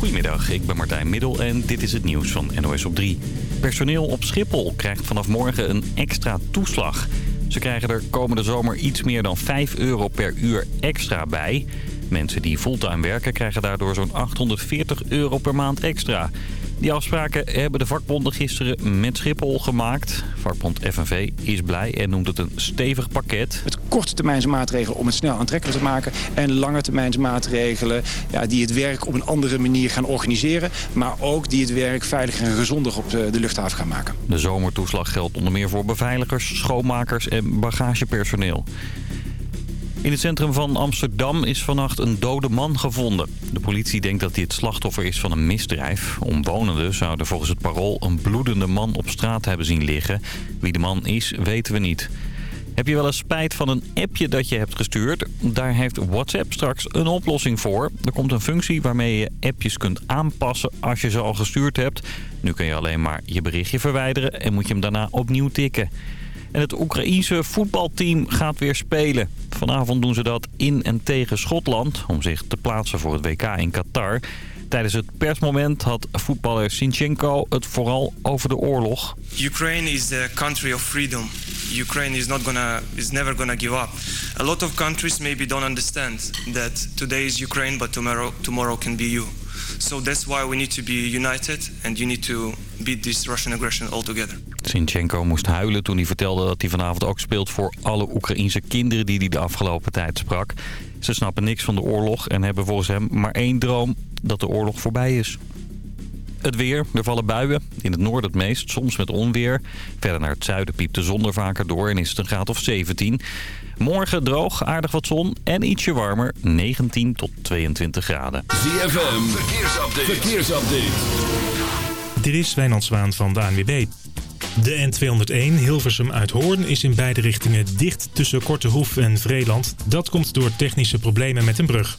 Goedemiddag, ik ben Martijn Middel en dit is het nieuws van NOS op 3. Personeel op Schiphol krijgt vanaf morgen een extra toeslag. Ze krijgen er komende zomer iets meer dan 5 euro per uur extra bij. Mensen die fulltime werken krijgen daardoor zo'n 840 euro per maand extra. Die afspraken hebben de vakbonden gisteren met Schiphol gemaakt. Vakbond FNV is blij en noemt het een stevig pakket. Het korte maatregelen om het snel aantrekkelijk te maken... en lange maatregelen ja, die het werk op een andere manier gaan organiseren... maar ook die het werk veiliger en gezonder op de, de luchthaven gaan maken. De zomertoeslag geldt onder meer voor beveiligers, schoonmakers en bagagepersoneel. In het centrum van Amsterdam is vannacht een dode man gevonden. De politie denkt dat hij het slachtoffer is van een misdrijf. Omwonenden zouden volgens het parool een bloedende man op straat hebben zien liggen. Wie de man is, weten we niet. Heb je wel eens spijt van een appje dat je hebt gestuurd? Daar heeft WhatsApp straks een oplossing voor. Er komt een functie waarmee je appjes kunt aanpassen als je ze al gestuurd hebt. Nu kun je alleen maar je berichtje verwijderen en moet je hem daarna opnieuw tikken. En het Oekraïense voetbalteam gaat weer spelen. Vanavond doen ze dat in en tegen Schotland om zich te plaatsen voor het WK in Qatar. Tijdens het persmoment had voetballer Sinchenko het vooral over de oorlog. Ukraine is the country of freedom. Ukraine is not gonna is never gonna give up. A lot of countries maybe don't understand that today is Ukraine but tomorrow tomorrow can be you. So that's why we need to be united and you need to beat this Russian aggression altogether. Moest huilen toen hij vertelde dat hij vanavond ook speelt voor alle Oekraïense kinderen die hij de afgelopen tijd sprak. Ze snappen niks van de oorlog en hebben volgens hem maar één droom, dat de oorlog voorbij is. Het weer, er vallen buien. In het noorden het meest, soms met onweer. Verder naar het zuiden piept de zon er vaker door en is het een graad of 17. Morgen droog, aardig wat zon en ietsje warmer, 19 tot 22 graden. ZFM, verkeersupdate. verkeersupdate. Dit is Wijnand Zwaan van de ANWB. De N201 Hilversum uit Hoorn is in beide richtingen dicht tussen Kortehoef en Vreeland. Dat komt door technische problemen met een brug.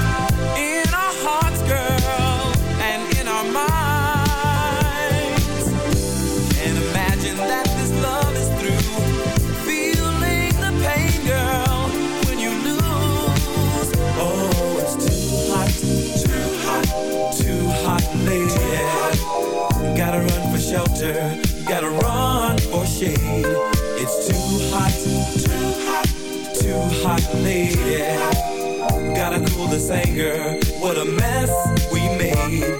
shelter, gotta run for shade. It's too hot, too hot, too hot, lady. Gotta cool this anger, what a mess we made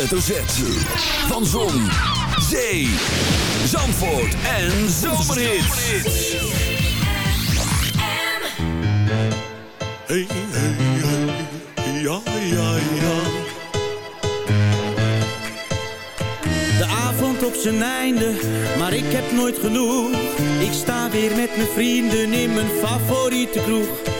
hoofdletter Van Zon, Zee, Zandvoort en zomerhit Hey, hey, hey, ja, ja, ja. De avond op zijn einde, maar ik heb nooit genoeg. Ik sta weer met mijn vrienden in mijn favoriete kroeg.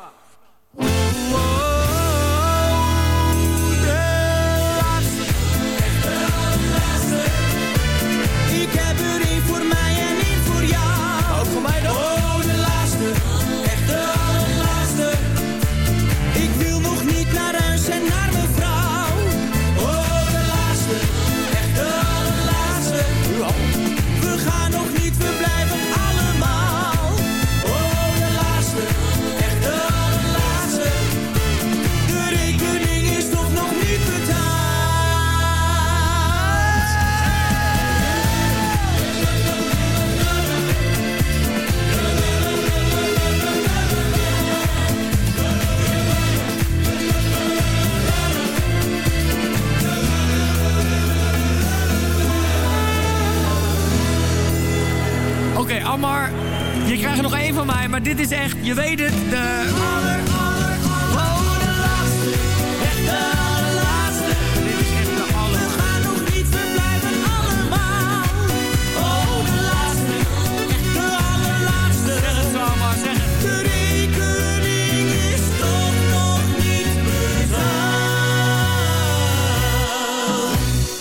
echt, je weet het, de aller, aller, oh, de laatste. Echt de allerlaatste. Dit is echt de. We gaan nog niet, we blijven allemaal. Oh, de laatste. Echt de allerlaatste. Zeg het zo maar, zeg het. De rekening is toch nog niet betaald.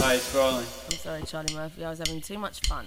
Hi, it's I'm sorry, Charlie Murphy. I was having too much fun.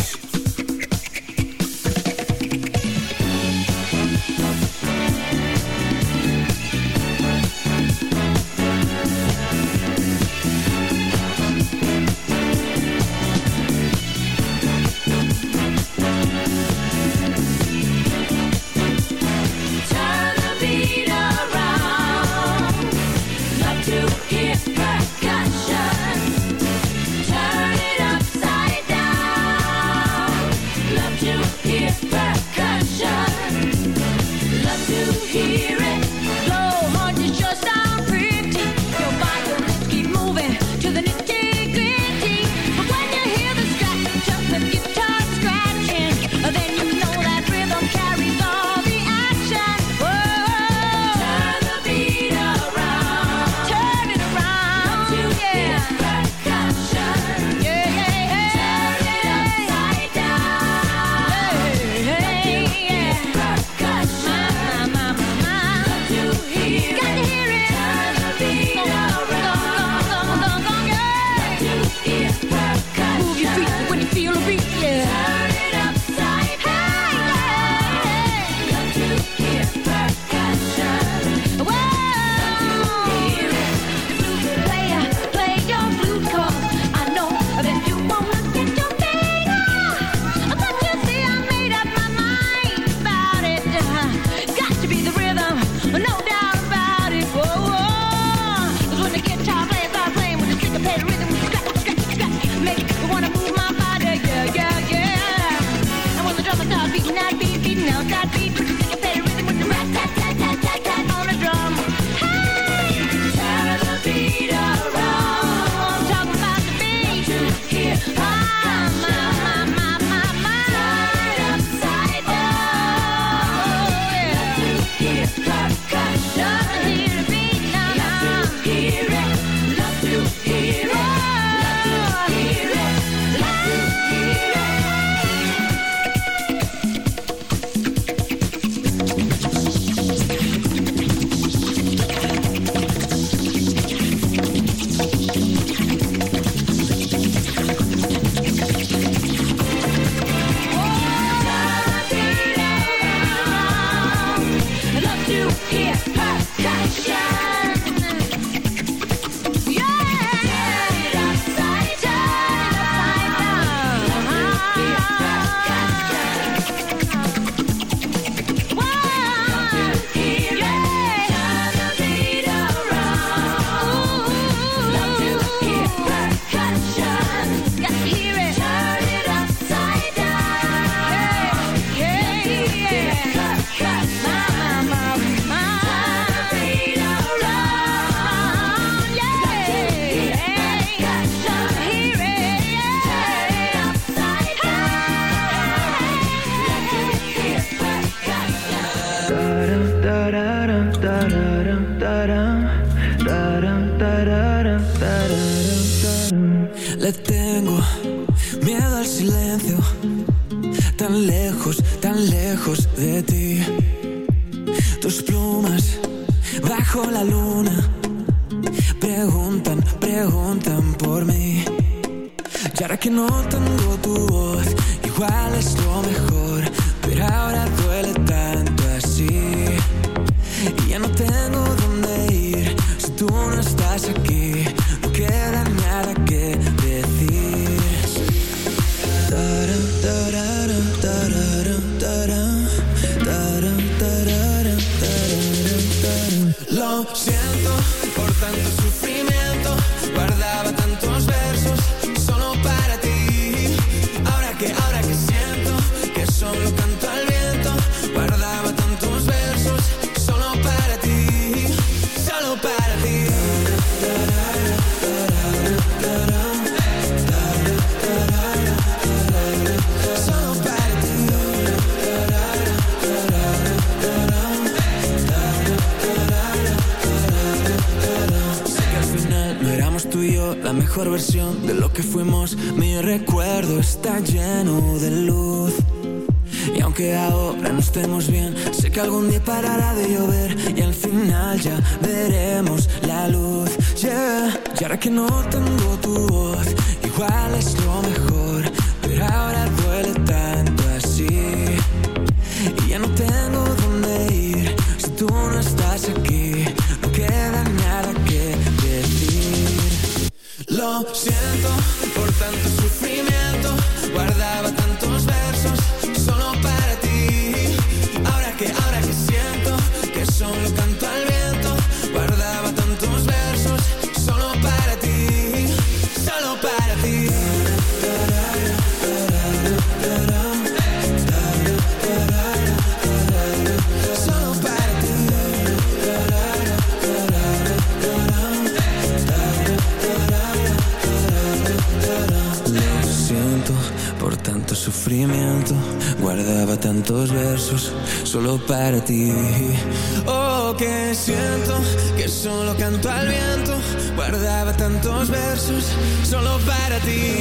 Para ti.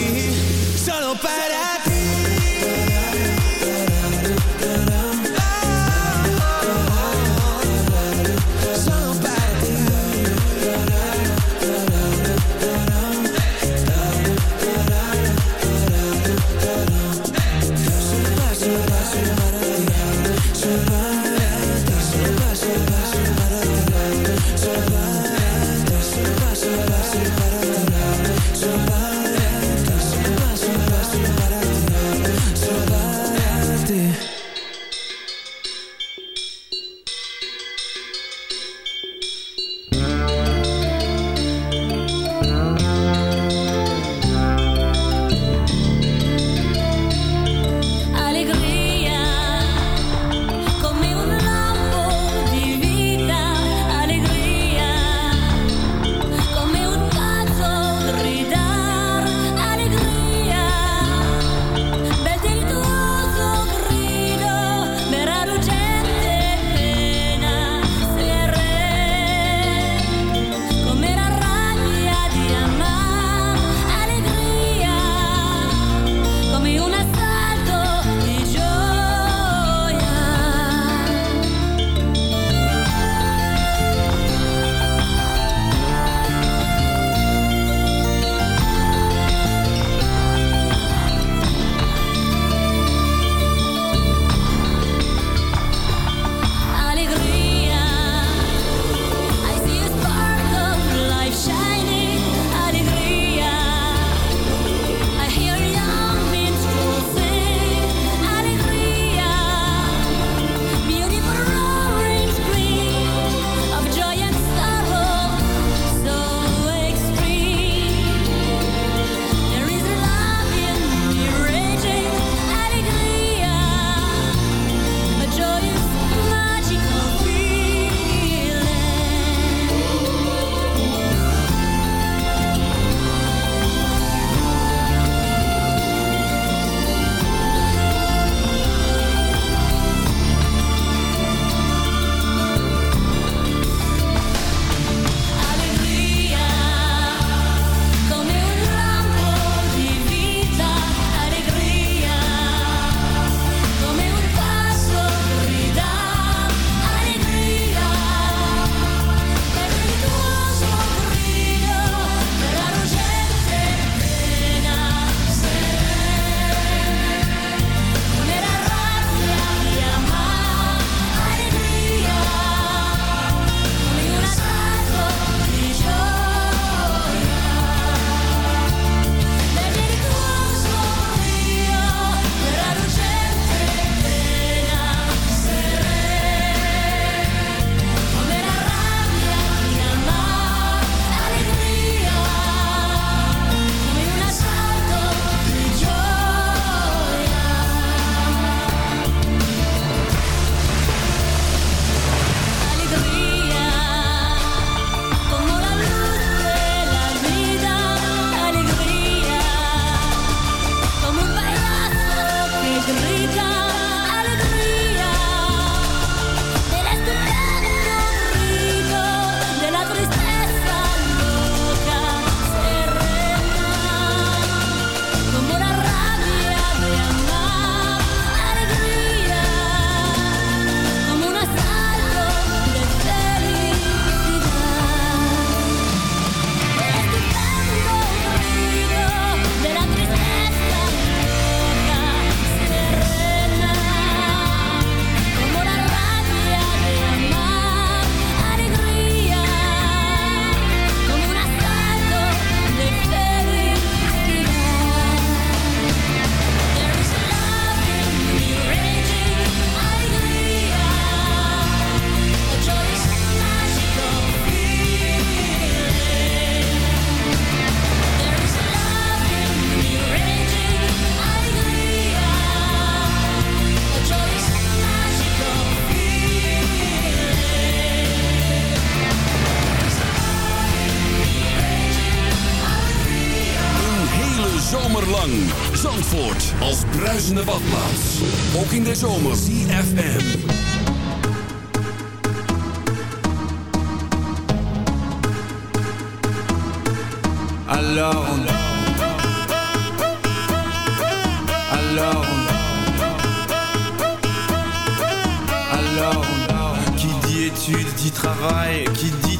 Zandvoort als bruisende badplaats. Ook in de zomer. CFM. Alors on Alors on Alors Qui dit études dit travail Qui dit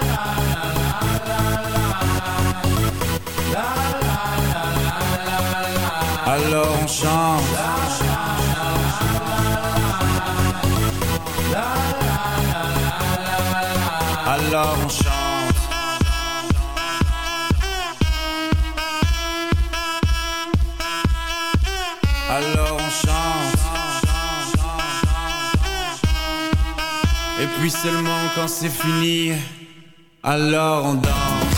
Puis seulement quand c'est fini, alors on danse.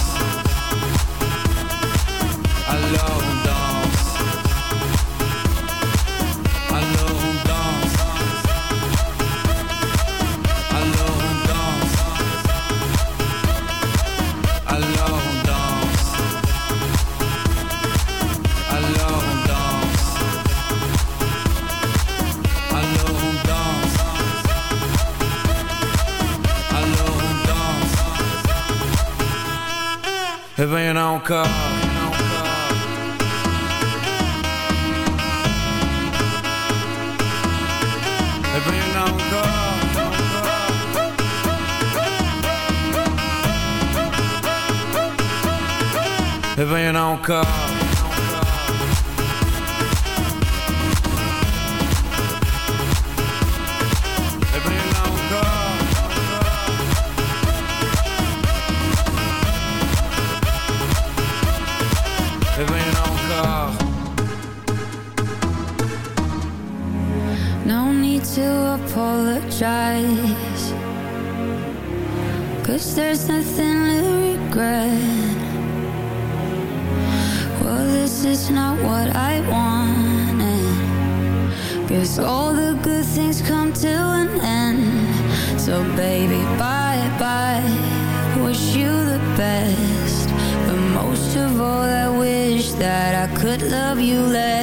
This not what I wanted. Guess all the good things come to an end. So, baby, bye bye. Wish you the best. But most of all, I wish that I could love you less.